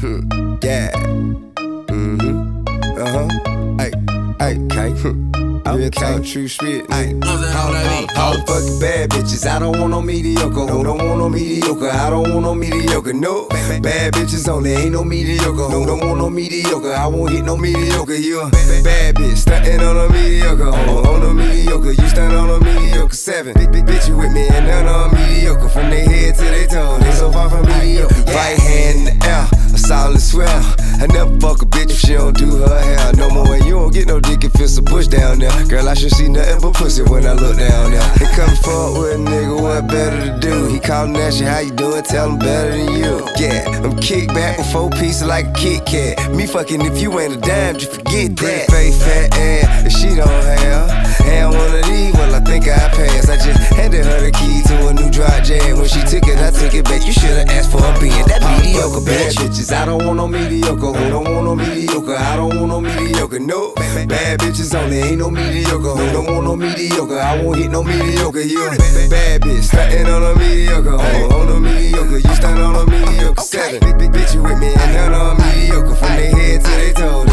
Hmm. Yeah. Mm-hmm. Uh-huh. Hey, hey, okay. Real talk, true spit. Ay, all the fucking bad bitches. I don't want no mediocre. Who don't want no mediocre? I don't want no mediocre. No, bad bitches only. Ain't no mediocre. Who don't want no mediocre? I won't hit no mediocre. You a bad bitch, stuntin' on a mediocre. On, on a mediocre, you stunt on a mediocre. Seven, big, big bitch, you with me and none on mediocre. From their head to their toe, they so far from mediocre. Right hand in the air, a solid swell. I never fuck a bitch if she don't do her hair no more. And you don't get no dick if it's a bush down there. Girl, I should see nothing but pussy when I look down there. They come forward with a nigga, what better to do? He callin' at how you doing? Tell him better than you. Yeah, I'm kick back with four pieces like a Kit Kat. Me fucking if you ain't a dime, just forget that. Face fat ass, if she don't have. And one of these, well, I think I passed. I just handed her the key to a new dry jam. When she took it, I took it back. You should've asked for mediocre bad bitches. I don't want no mediocre. Who don't want no mediocre? I don't want no mediocre. No, bad bitches only. Ain't no mediocre. Who don't want no mediocre? I won't hit no mediocre. You bad bitch, stuntin' on a mediocre. Oh, on, on a mediocre, you stunt on a mediocre. Seven, big, big bitch, you with me and none on mediocre. From their head to their toe,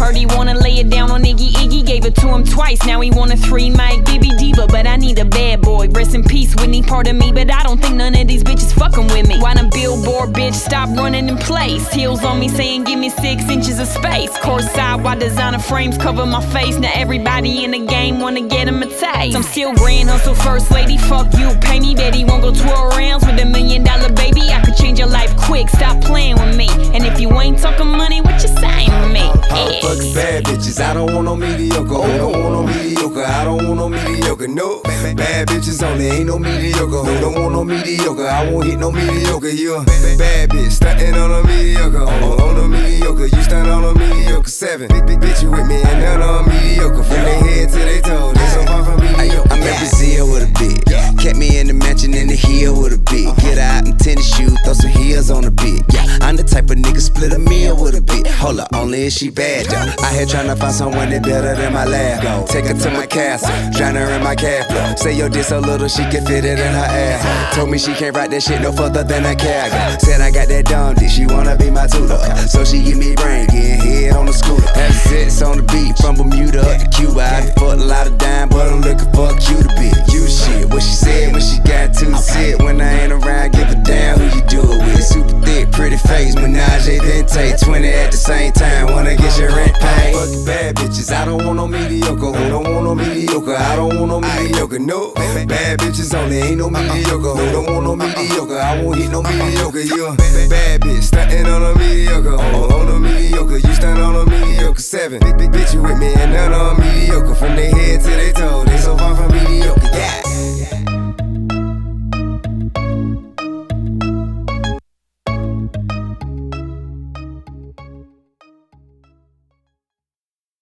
Heard he wanna lay it down on Iggy Iggy, gave it to him twice. Now he want a three mic Bibby Diva, but I need a bad boy. Rest in peace, Whitney, part of me, but I don't think none of these bitches fucking with me. Why the billboard bitch stop running in place? Heels on me saying give me six inches of space. Course side, why designer frames cover my face? Now everybody in the game wanna get him a taste. I'm still grand hustle first lady, fuck you, pay me Betty. Won't go twirl rounds with a million dollar baby. I could change your life quick, stop playing with me. And if you ain't talking money, what you saying fucking bad bitches. I don't want no mediocre. Who don't want no mediocre? I don't want no mediocre. No, bad bitches only. Ain't no mediocre. Who don't want no mediocre? I won't hit no mediocre. You a bad bitch, stuntin' on a mediocre. On, on a mediocre, you stunt on a mediocre. Seven, big, big bitch, you with me and none on mediocre. From their head to their toe, they so far from mediocre. I'm in Brazil with a bit. Kept me in the mansion in the hill with a bit. Get out in tennis shoes, throw some heels on a bit. Yeah, I'm the type of nigga up, only if she bad though. I here tryna find someone that better than my lab. Take her to my castle, drown her in my cab. Say your dick so little she can fit it in her ass. Told me she can't ride that shit no further than a cab. Said I got that dumb dick, she wanna be my tutor. So she give me brain, getting head on the scooter. Have sits on the beat from Bermuda up to Cuba. I fucked a lot of dime, but I'm looking for a cute bit. You shit, what she said when she got to sit. When I Vente. 20 at the same time, wanna get your rent paid. Fucking bad bitches. I don't want no mediocre. Who don't want no mediocre? I don't want no mediocre. No, bad bitches only. Ain't no uh-uh. mediocre. Who don't want no uh-uh. mediocre? I won't hit no uh-uh. mediocre. You a bad bitch, stuntin' on a